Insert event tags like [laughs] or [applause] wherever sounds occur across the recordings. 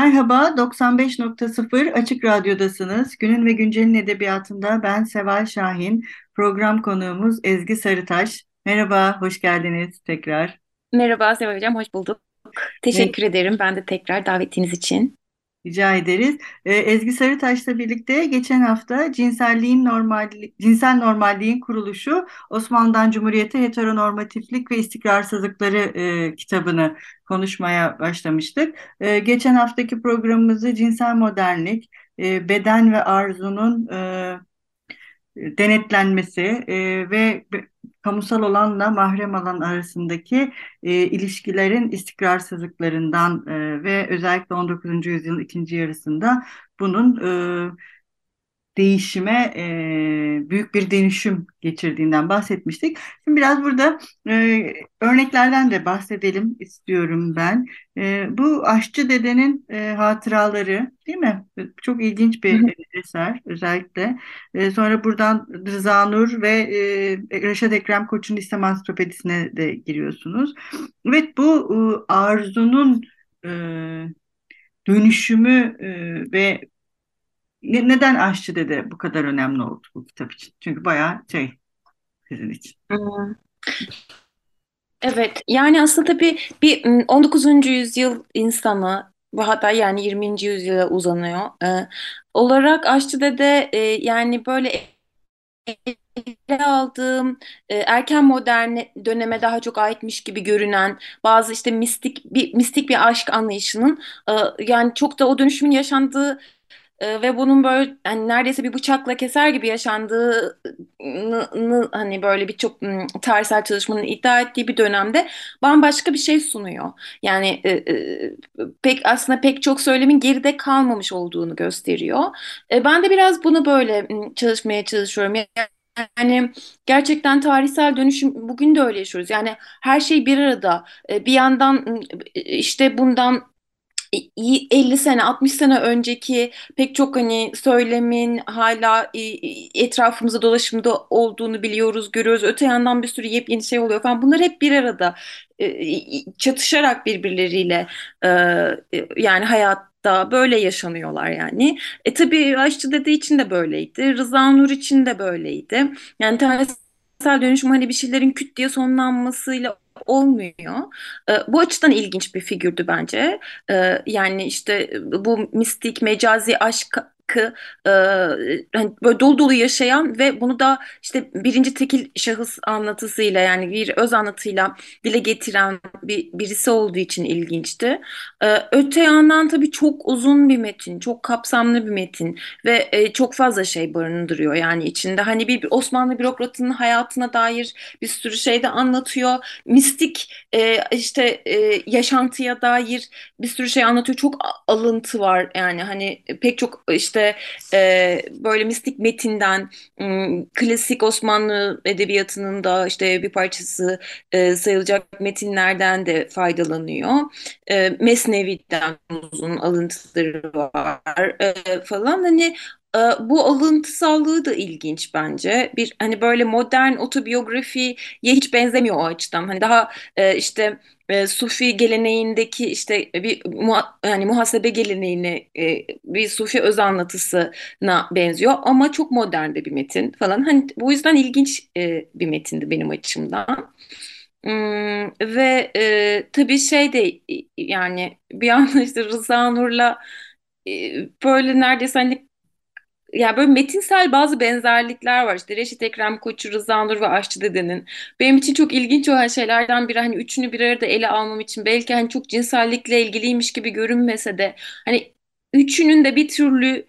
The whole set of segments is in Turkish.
Merhaba, 95.0 Açık Radyo'dasınız. Günün ve Güncel'in edebiyatında ben Seval Şahin. Program konuğumuz Ezgi Sarıtaş. Merhaba, hoş geldiniz tekrar. Merhaba Seval Hocam, hoş bulduk. Teşekkür ederim ben de tekrar davetiniz için. Rica ederiz. Ee, Ezgi Sarıtaş'la birlikte geçen hafta cinselliğin normal, cinsel normalliğin kuruluşu Osmanlı'dan Cumhuriyete heteronormatiflik ve istikrarsızlıkları e, kitabını konuşmaya başlamıştık. E, geçen haftaki programımızı cinsel modernlik, e, beden ve arzunun e, denetlenmesi e, ve kamusal alanla mahrem alan arasındaki e, ilişkilerin istikrarsızlıklarından e, ve özellikle 19. yüzyılın ikinci yarısında bunun e, değişime e, büyük bir dönüşüm geçirdiğinden bahsetmiştik. Şimdi biraz burada e, örneklerden de bahsedelim istiyorum ben. E, bu Aşçı Dede'nin e, hatıraları değil mi? Çok ilginç bir eser özellikle. E, sonra buradan Rıza Nur ve e, Reşat Ekrem Koç'un İslam Ansiklopedisine de giriyorsunuz. Evet bu e, arzunun e, dönüşümü e, ve ne, neden aşçı dede bu kadar önemli oldu bu kitap için? Çünkü bayağı şey sizin için. Evet, yani aslında tabii bir 19. yüzyıl insanı ve hatta yani 20. yüzyıla uzanıyor. Ee, olarak Aşçı Dede e, yani böyle ele aldığım e, erken modern döneme daha çok aitmiş gibi görünen bazı işte mistik bir mistik bir aşk anlayışının e, yani çok da o dönüşümün yaşandığı ee, ve bunun böyle hani neredeyse bir bıçakla keser gibi yaşandığını hani böyle birçok tarihsel çalışmanın iddia ettiği bir dönemde bambaşka bir şey sunuyor. Yani e, e, pek aslında pek çok söylemin geride kalmamış olduğunu gösteriyor. E, ben de biraz bunu böyle çalışmaya çalışıyorum. Yani gerçekten tarihsel dönüşüm bugün de öyle yaşıyoruz. Yani her şey bir arada. Bir yandan işte bundan 50 sene 60 sene önceki pek çok hani söylemin hala etrafımızda dolaşımda olduğunu biliyoruz, görüyoruz. Öte yandan bir sürü yepyeni şey oluyor falan. Bunlar hep bir arada çatışarak birbirleriyle yani hayatta böyle yaşanıyorlar yani. E tabii Aşçı Dede için de böyleydi. Rıza Nur için de böyleydi. Yani tarihsel dönüşüm hani bir şeylerin küt diye sonlanmasıyla olmuyor. E, bu açıdan ilginç bir figürdü bence. E, yani işte bu mistik, mecazi aşk hakkı e, hani böyle dolu dolu yaşayan ve bunu da işte birinci tekil şahıs anlatısıyla yani bir öz anlatıyla dile getiren bir birisi olduğu için ilginçti. E, öte yandan tabii çok uzun bir metin, çok kapsamlı bir metin ve e, çok fazla şey barındırıyor yani içinde. Hani bir, bir Osmanlı bürokratının hayatına dair bir sürü şey de anlatıyor. Mistik e, işte e, yaşantıya dair bir sürü şey anlatıyor. Çok alıntı var yani hani pek çok işte işte e, böyle mistik metinden klasik Osmanlı edebiyatının da işte bir parçası e, sayılacak metinlerden de faydalanıyor. E, Mesnevi'den uzun alıntıları var e, falan. Hani bu alıntısallığı da ilginç bence. Bir hani böyle modern otobiyografiye hiç benzemiyor o açıdan. Hani daha işte Sufi geleneğindeki işte bir yani muhasebe geleneğine bir Sufi öz anlatısına benziyor ama çok modern de bir metin falan. Hani bu yüzden ilginç bir metindi benim açımdan. Hmm, ve e, tabii şey de yani bir anda işte Rıza Nur'la e, böyle neredeyse hani yani böyle metinsel bazı benzerlikler var. İşte Reşit Ekrem Koçu, Rıza Nur ve Aşçı Dede'nin. Benim için çok ilginç olan şeylerden biri hani üçünü bir arada ele almam için belki hani çok cinsellikle ilgiliymiş gibi görünmese de hani üçünün de bir türlü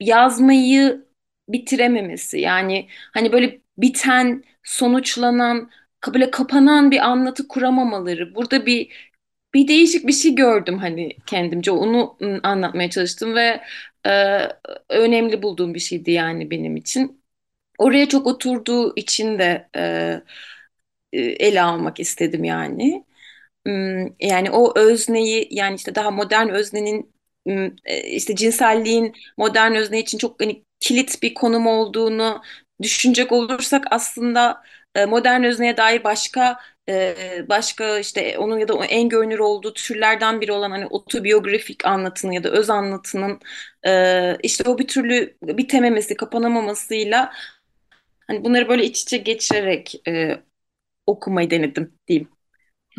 yazmayı bitirememesi. Yani hani böyle biten, sonuçlanan, böyle kapanan bir anlatı kuramamaları. Burada bir bir değişik bir şey gördüm hani kendimce. Onu ım, anlatmaya çalıştım ve e, önemli bulduğum bir şeydi yani benim için. Oraya çok oturduğu için de e, ele almak istedim yani. Yani o özneyi yani işte daha modern öznenin e, işte cinselliğin modern özne için çok hani kilit bir konum olduğunu düşünecek olursak aslında modern özneye dair başka başka işte onun ya da en görünür olduğu türlerden biri olan hani otobiyografik anlatının ya da öz anlatının işte o bir türlü bitememesi, kapanamamasıyla hani bunları böyle iç içe geçirerek okumayı denedim diyeyim.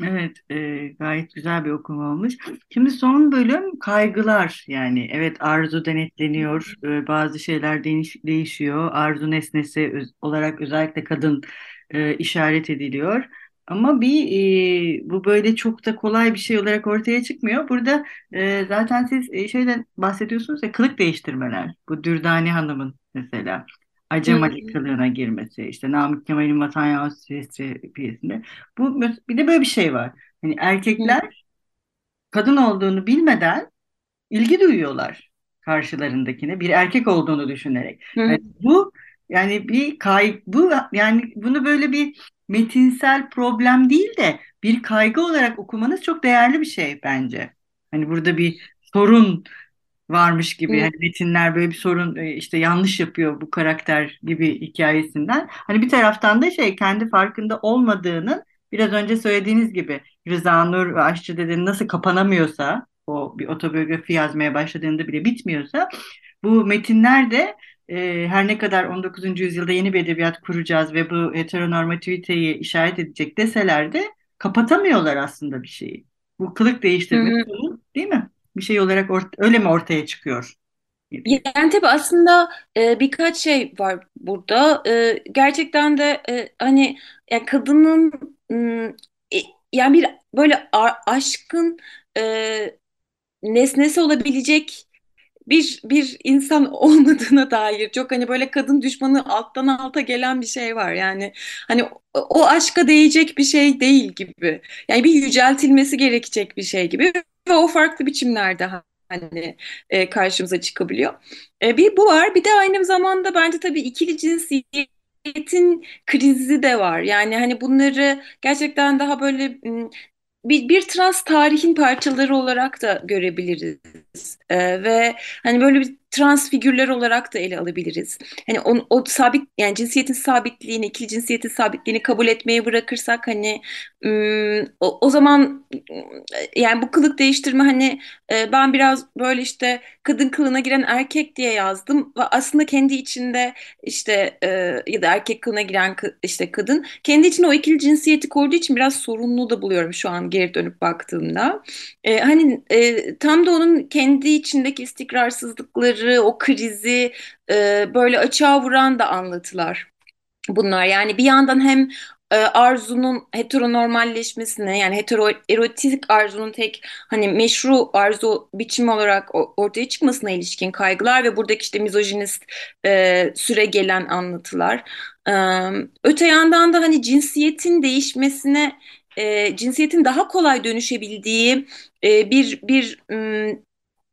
Evet, e, gayet güzel bir okuma olmuş. Şimdi son bölüm kaygılar yani evet arzu denetleniyor, e, bazı şeyler değiş, değişiyor, arzu nesnesi öz- olarak özellikle kadın e, işaret ediliyor. Ama bir e, bu böyle çok da kolay bir şey olarak ortaya çıkmıyor. Burada e, zaten siz e, şeyden bahsediyorsunuz ya kılık değiştirmeler. Bu Dürdane Hanım'ın mesela Acemali kılığına girmesi, işte Namık Kemal'in Vatan Yahut Sesli piyesinde. Bu bir de böyle bir şey var. Hani erkekler kadın olduğunu bilmeden ilgi duyuyorlar karşılarındakine bir erkek olduğunu düşünerek. hı. Yani bu yani bir kay bu yani bunu böyle bir metinsel problem değil de bir kaygı olarak okumanız çok değerli bir şey bence. Hani burada bir sorun varmış gibi hı. hani metinler böyle bir sorun e, işte yanlış yapıyor bu karakter gibi hikayesinden. Hani bir taraftan da şey kendi farkında olmadığının biraz önce söylediğiniz gibi Rıza Nur ve Aşçı Dede'nin nasıl kapanamıyorsa o bir otobiyografi yazmaya başladığında bile bitmiyorsa bu metinler de e, her ne kadar 19. yüzyılda yeni bir edebiyat kuracağız ve bu heteronormativiteyi işaret edecek deseler de kapatamıyorlar aslında bir şeyi. Bu kılık değiştirme sorun değil mi? bir şey olarak öyle mi ortaya çıkıyor? Yani tabii aslında e, birkaç şey var burada. E, gerçekten de e, hani yani kadının e, yani bir böyle aşkın e, nesnesi olabilecek bir bir insan [laughs] olmadığına dair çok hani böyle kadın düşmanı alttan alta gelen bir şey var. Yani hani o, aşka değecek bir şey değil gibi. Yani bir yüceltilmesi gerekecek bir şey gibi ve o farklı biçimlerde hani e, karşımıza çıkabiliyor. E, bir bu var. Bir de aynı zamanda bence tabii ikili cinsiyetin krizi de var. Yani hani bunları gerçekten daha böyle bir, bir trans tarihin parçaları olarak da görebiliriz. Ee, ve hani böyle bir trans figürler olarak da ele alabiliriz. Hani o, o sabit yani cinsiyetin sabitliğini, ikili cinsiyetin sabitliğini kabul etmeye bırakırsak hani o, o zaman yani bu kılık değiştirme hani e, ben biraz böyle işte kadın kılığına giren erkek diye yazdım ve aslında kendi içinde işte e, ya da erkek kılığına giren işte kadın kendi içinde o ikili cinsiyeti koyduğu için biraz sorunlu da buluyorum şu an geri dönüp baktığımda. E, hani tam da onun kendi içindeki istikrarsızlıkları, o krizi e, böyle açığa vuran da anlatılar bunlar. Yani bir yandan hem e, arzunun heteronormalleşmesine yani heteroerotik arzunun tek hani meşru arzu biçimi olarak ortaya çıkmasına ilişkin kaygılar ve buradaki işte mizojinist e, süre gelen anlatılar. E, öte yandan da hani cinsiyetin değişmesine e, cinsiyetin daha kolay dönüşebildiği e, bir bir m,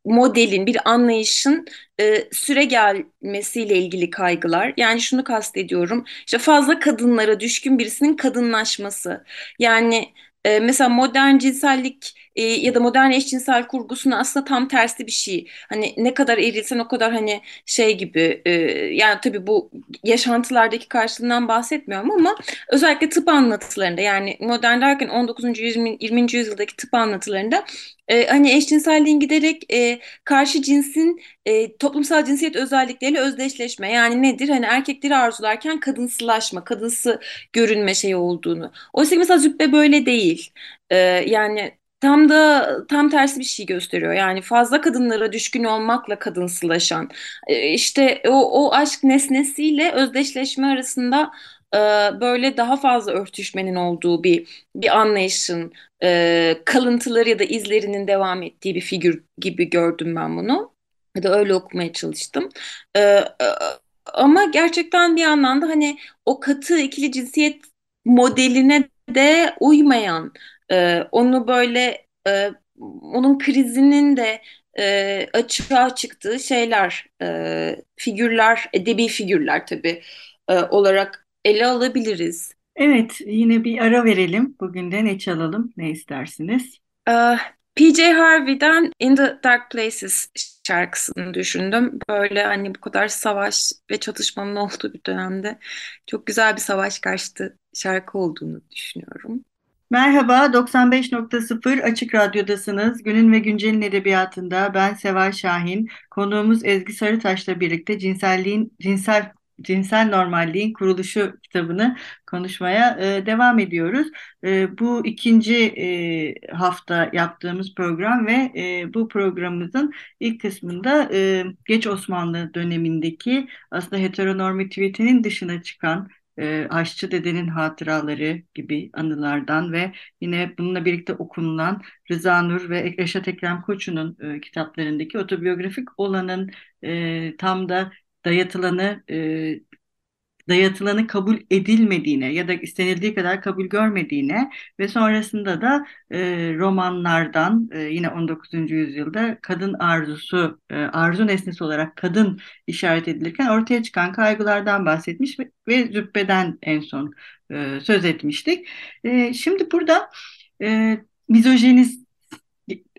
modelin, bir anlayışın e, süre gelmesiyle ilgili kaygılar. Yani şunu kastediyorum. İşte fazla kadınlara düşkün birisinin kadınlaşması. Yani e, mesela modern cinsellik e, ya da modern eşcinsel kurgusuna aslında tam tersi bir şey. Hani ne kadar erilsen o kadar hani şey gibi e, yani tabii bu yaşantılardaki karşılığından bahsetmiyorum ama özellikle tıp anlatılarında yani modern derken 19. 20. 20. yüzyıldaki tıp anlatılarında e, hani eşcinselliğin giderek e, karşı cinsin e, toplumsal cinsiyet özellikleriyle özdeşleşme. Yani nedir? Hani erkekleri arzularken kadınsılaşma, kadınsı görünme şeyi olduğunu. Oysa mesela züppe böyle değil. E, yani tam da tam tersi bir şey gösteriyor. Yani fazla kadınlara düşkün olmakla kadınsılaşan. E, işte o, o aşk nesnesiyle özdeşleşme arasında e, böyle daha fazla örtüşmenin olduğu bir bir anlayışın e, kalıntıları ya da izlerinin devam ettiği bir figür gibi gördüm ben bunu. Ya da öyle okumaya çalıştım. Ama gerçekten bir yandan da hani o katı ikili cinsiyet modeline de uymayan, e, onu böyle e, onun krizinin de e, açığa çıktığı şeyler, e, figürler, edebi figürler tabii e, olarak ele alabiliriz. Evet, yine bir ara verelim. Bugün de ne çalalım, ne istersiniz? E, PJ Harvey'den In the Dark Places şarkısını düşündüm. Böyle hani bu kadar savaş ve çatışmanın olduğu bir dönemde çok güzel bir savaş karşıtı şarkı olduğunu düşünüyorum. Merhaba, 95.0 Açık Radyo'dasınız. Günün ve Güncel'in edebiyatında ben Seval Şahin. Konuğumuz Ezgi Sarıtaş'la birlikte cinselliğin, cinsel Cinsel Normalliğin Kuruluşu kitabını konuşmaya e, devam ediyoruz. E, bu ikinci e, hafta yaptığımız program ve e, bu programımızın ilk kısmında e, Geç Osmanlı dönemindeki aslında heteronormativitenin dışına çıkan e, Aşçı Dede'nin hatıraları gibi anılardan ve yine bununla birlikte okunulan Rıza Nur ve Reşat Ekrem Koçu'nun e, kitaplarındaki otobiyografik olanın e, tam da dayatılanı e, dayatılanı kabul edilmediğine ya da istenildiği kadar kabul görmediğine ve sonrasında da e, romanlardan e, yine 19. yüzyılda kadın arzusu e, arzu nesnesi olarak kadın işaret edilirken ortaya çıkan kaygılardan bahsetmiş ve, ve züppeden en son e, söz etmiştik. E, şimdi burada e, mizojeniz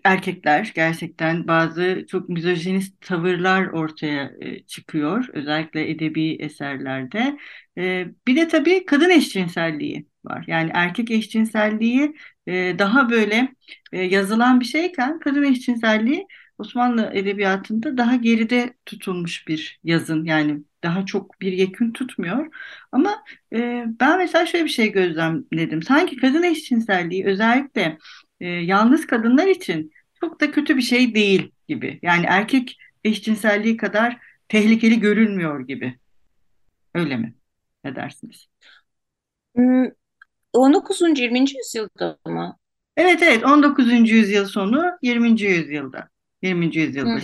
erkekler gerçekten bazı çok misojinist tavırlar ortaya e, çıkıyor. Özellikle edebi eserlerde. E, bir de tabii kadın eşcinselliği var. Yani erkek eşcinselliği e, daha böyle e, yazılan bir şeyken kadın eşcinselliği Osmanlı edebiyatında daha geride tutulmuş bir yazın. Yani daha çok bir yekün tutmuyor. Ama e, ben mesela şöyle bir şey gözlemledim. Sanki kadın eşcinselliği özellikle e, yalnız kadınlar için çok da kötü bir şey değil gibi. Yani erkek eşcinselliği kadar tehlikeli görünmüyor gibi. Öyle mi? Ne dersiniz? 19. Hmm, 20. yüzyılda mı? Evet evet 19. yüzyıl sonu 20. yüzyılda. 20. yüzyılda.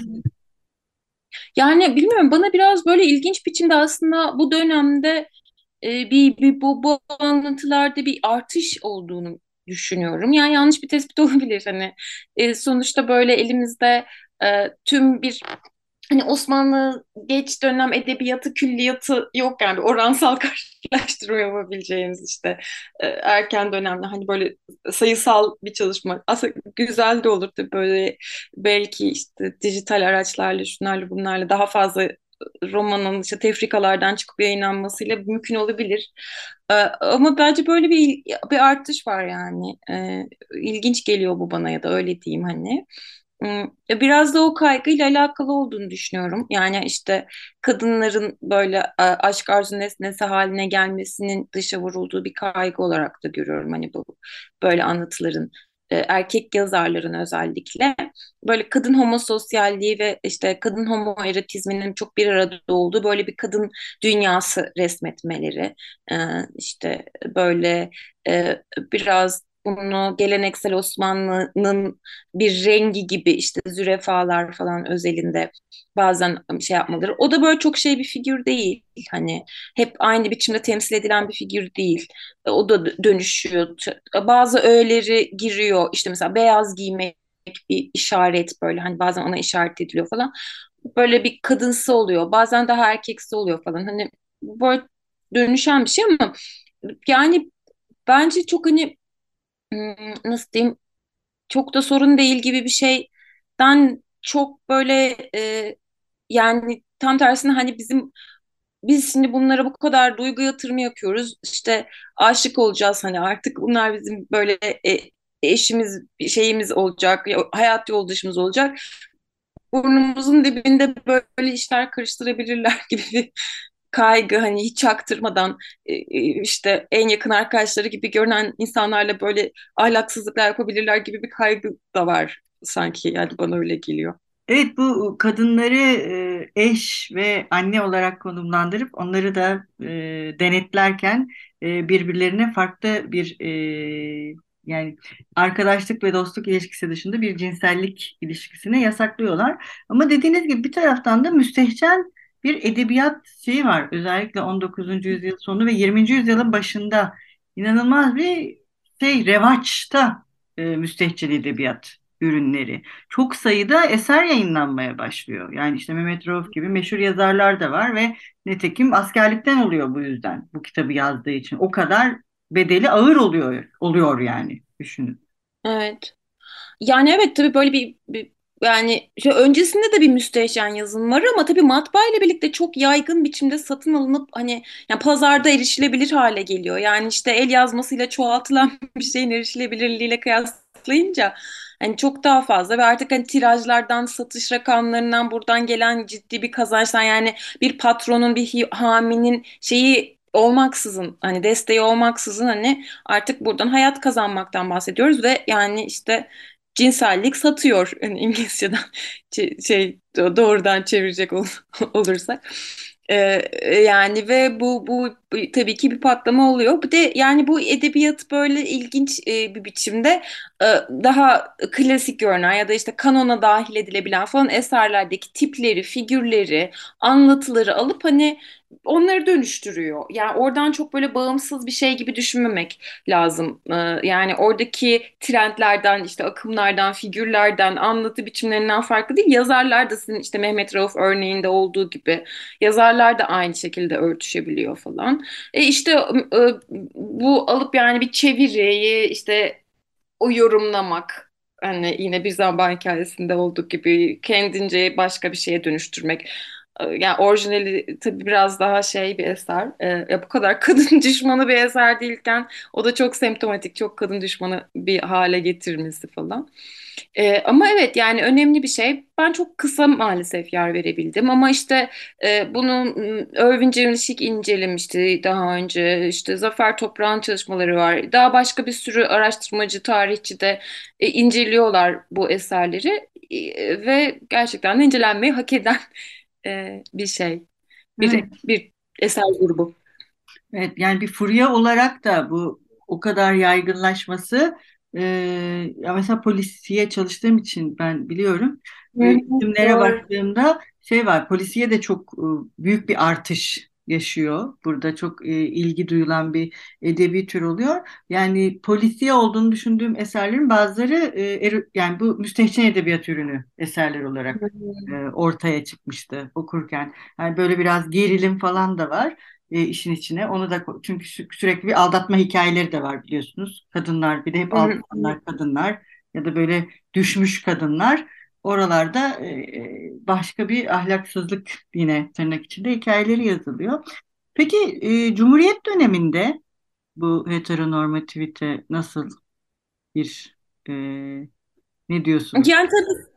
Yani bilmiyorum bana biraz böyle ilginç biçimde aslında bu dönemde e, bir, bir bu, bu anlatılarda bir artış olduğunu düşünüyorum. Yani yanlış bir tespit [laughs] olabilir. Hani e, sonuçta böyle elimizde e, tüm bir hani Osmanlı geç dönem edebiyatı külliyatı yok yani oransal [laughs] karşılaştırma yapabileceğimiz işte e, erken dönemde hani böyle sayısal bir çalışma aslında güzel de olur tabii böyle belki işte dijital araçlarla şunlarla bunlarla daha fazla romanın işte tefrikalardan çıkıp yayınlanmasıyla mümkün olabilir. Ee, ama bence böyle bir bir artış var yani. Ee, ilginç geliyor bu bana ya da öyle diyeyim hani. Hmm, biraz da o kaygıyla alakalı olduğunu düşünüyorum. Yani işte kadınların böyle e, aşk arzu nesnesi haline gelmesinin dışa vurulduğu bir kaygı olarak da görüyorum. Hani bu böyle anlatıların e, erkek yazarların özellikle. Böyle kadın homososyalliği ve işte kadın homoerotizminin çok bir arada olduğu böyle bir kadın dünyası resmetmeleri e, işte böyle e, biraz bunu geleneksel Osmanlı'nın bir rengi gibi işte zürefalar falan özelinde bazen şey yapmaları. O da böyle çok şey bir figür değil. Hani hep aynı biçimde temsil edilen bir figür değil. O da dönüşüyor. Bazı öğeleri giriyor. İşte mesela beyaz giymek bir işaret böyle hani bazen ona işaret ediliyor falan. Böyle bir kadınsı oluyor. Bazen daha erkeksi oluyor falan. Hani böyle dönüşen bir şey ama yani bence çok hani nasıl diyeyim? Çok da sorun değil gibi bir şeyden çok böyle e, yani tam tersine hani bizim biz şimdi bunlara bu kadar duygu yatırımı yapıyoruz. İşte aşık olacağız hani artık bunlar bizim böyle e, eşimiz şeyimiz olacak hayat yoldaşımız olacak. Burnumuzun dibinde böyle işler karıştırabilirler [laughs] gibi bir kaygı hani hiç çaktırmadan e, e, işte en yakın arkadaşları gibi görünen insanlarla böyle ahlaksızlıklar yapabilirler gibi bir kaygı da var sanki yani bana öyle geliyor. Evet bu kadınları e, eş ve anne olarak konumlandırıp onları da denetlerken birbirlerine farklı bir yani arkadaşlık ve dostluk ilişkisi dışında bir cinsellik ilişkisine yasaklıyorlar. Ama dediğiniz gibi bir taraftan da müstehcen bir edebiyat şeyi var. Özellikle 19. yüzyıl sonu ve 20. yüzyılın başında inanılmaz bir şey revaçta e, müstehcen edebiyat ürünleri. Çok sayıda eser yayınlanmaya başlıyor. Yani işte Mehmet Rauf gibi meşhur yazarlar da var ve nitekim askerlikten oluyor bu yüzden bu kitabı yazdığı için. O kadar bedeli ağır oluyor oluyor yani düşünün. Evet. Yani evet tabii böyle bir, bir yani işte öncesinde de bir müstehcen yazın var ama tabii matbaa ile birlikte çok yaygın biçimde satın alınıp hani yani pazarda erişilebilir hale geliyor. Yani işte el yazmasıyla çoğaltılan [laughs] bir şeyin erişilebilirliğiyle kıyaslayınca hani çok daha fazla ve artık hani tirajlardan, satış rakamlarından buradan gelen ciddi bir kazançtan yani bir patronun, bir haminin şeyi olmaksızın hani desteği olmaksızın hani artık buradan hayat kazanmaktan bahsediyoruz ve yani işte cinsellik satıyor yani İngilizceden [laughs] şey doğrudan çevirecek ol, [laughs] olursak. Ee, yani ve bu, bu tabii ki bir patlama oluyor. Bir de yani bu edebiyat böyle ilginç e, bir biçimde e, daha klasik görünen ya da işte kanona dahil edilebilen falan eserlerdeki tipleri, figürleri, anlatıları alıp hani onları dönüştürüyor. Yani oradan çok böyle bağımsız bir şey gibi düşünmemek lazım. Ee, yani oradaki trendlerden, işte akımlardan, figürlerden, anlatı biçimlerinden farklı değil. Yazarlar da sizin işte Mehmet Rauf örneğinde olduğu gibi yazarlar da aynı şekilde örtüşebiliyor falan. E işte e, bu alıp yani bir çeviriyi işte o yorumlamak hani yine bir zaman hikayesinde olduğu gibi kendince başka bir şeye dönüştürmek yani orijinali tabii biraz daha şey bir eser. Ee, ya bu kadar [laughs] kadın düşmanı bir eser değilken o da çok semptomatik, çok kadın düşmanı bir hale getirmesi falan. Ee, ama evet yani önemli bir şey. Ben çok kısa maalesef yer verebildim ama işte e, bunu Irvin Cemilşik incelemişti daha önce. İşte Zafer Toprağ'ın çalışmaları var. Daha başka bir sürü araştırmacı, tarihçi de e, inceliyorlar bu eserleri e, ve gerçekten de incelenmeyi hak eden e, bir şey, bir Evet. bir eser grubu. Evet, yani bir furya olarak da bu o kadar yaygınlaşması e, ya mesela polisiye çalıştığım için ben biliyorum. E, doğru. baktığımda şey var polisiye de çok e, büyük bir artış yaşıyor. Burada çok e, ilgi duyulan bir edebi tür oluyor. Yani polisiye olduğunu düşündüğüm eserlerin bazıları e, ero- yani bu müstehcen edebiyat ürünü eserler olarak e, ortaya çıkmıştı okurken. Yani böyle biraz gerilim falan da var e, işin içine. Onu da çünkü sü- sürekli bir aldatma hikayeleri de var biliyorsunuz. Kadınlar bir de hep aldatanlar kadınlar ya da böyle düşmüş kadınlar. Oralarda e, e, başka bir ahlaksızlık yine tırnak içinde hikayeleri yazılıyor. Peki e, Cumhuriyet döneminde bu heteronormativite nasıl bir e, ne diyorsunuz? Yani tabii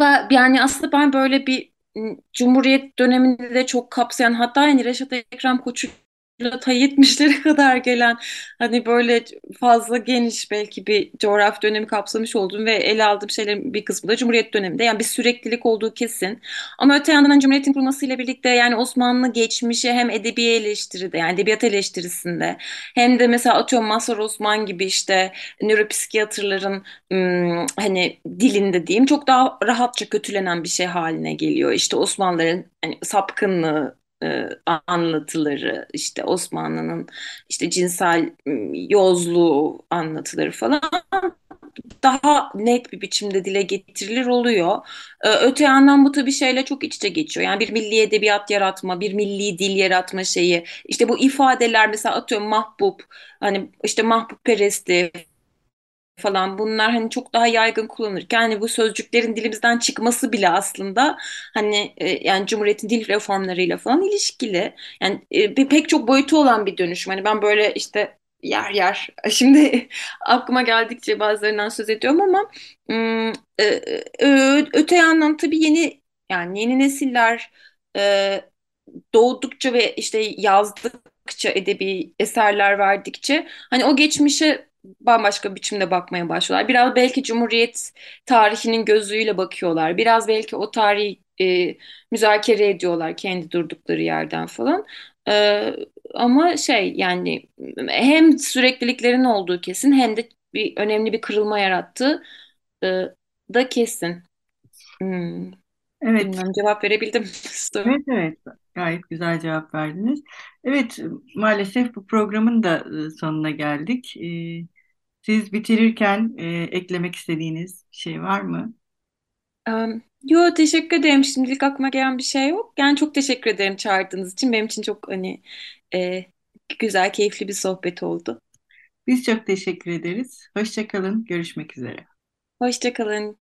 ben, yani aslında ben böyle bir Cumhuriyet döneminde de çok kapsayan hatta yani Reşat Ekrem Koçu'yla ta 70'lere [laughs] kadar gelen hani böyle fazla geniş belki bir coğrafi dönemi kapsamış olduğum ve ele aldığım şeylerin bir kısmı da Cumhuriyet döneminde yani bir süreklilik olduğu kesin. Ama öte yandan hani Cumhuriyet'in kurulmasıyla birlikte yani Osmanlı geçmişi hem edebi eleştiride yani edebiyat eleştirisinde hem de mesela atıyorum Mazhar Osman gibi işte nöropsikiyatrların hani dilinde diyeyim çok daha rahatça kötülenen bir şey haline geliyor. İşte Osmanlıların hani sapkınlığı e, anlatıları, işte Osmanlı'nın işte cinsel yozluğu anlatıları falan daha net bir biçimde dile getirilir oluyor. Ee, öte yandan bu tabii şeyle çok iç içe geçiyor. Yani bir milli edebiyat yaratma, bir milli dil yaratma şeyi. İşte bu ifadeler mesela atıyorum mahbub, hani işte mahbub peresti falan bunlar hani çok daha yaygın kullanılırken hani bu sözcüklerin dilimizden çıkması bile aslında hani e, yani Cumhuriyet'in dil reformlarıyla falan ilişkili. Yani e, bir pek çok boyutu olan bir dönüşüm. Hani ben böyle işte yer yer [laughs] şimdi aklıma geldikçe bazılarından söz ediyorum ama e, e, öte yandan tabii yeni yani yeni nesiller e, doğdukça ve işte yazdıkça edebi eserler verdikçe hani o geçmişe bambaşka biçimde bakmaya başlıyorlar. Biraz belki Cumhuriyet tarihinin gözüyle bakıyorlar. Biraz belki o tarihi e, müzakere ediyorlar kendi durdukları yerden falan. E, ama şey yani hem sürekliliklerin olduğu kesin hem de bir önemli bir kırılma yarattığı e, da kesin. Hmm. Evet, Bilmem cevap verebildim. [laughs] evet, evet. Gayet güzel cevap verdiniz. Evet, maalesef bu programın da e, sonuna geldik. E, Siz bitirirken e, eklemek istediğiniz şey var mı? Em, Yo teşekkür ederim. Şimdilik aklıma gelen bir şey yok. Yani çok teşekkür ederim çağırdığınız için. Benim için çok hani e, güzel, keyifli bir sohbet oldu. Biz çok teşekkür ederiz. Hoşça kalın, görüşmek üzere. Hoşça kalın.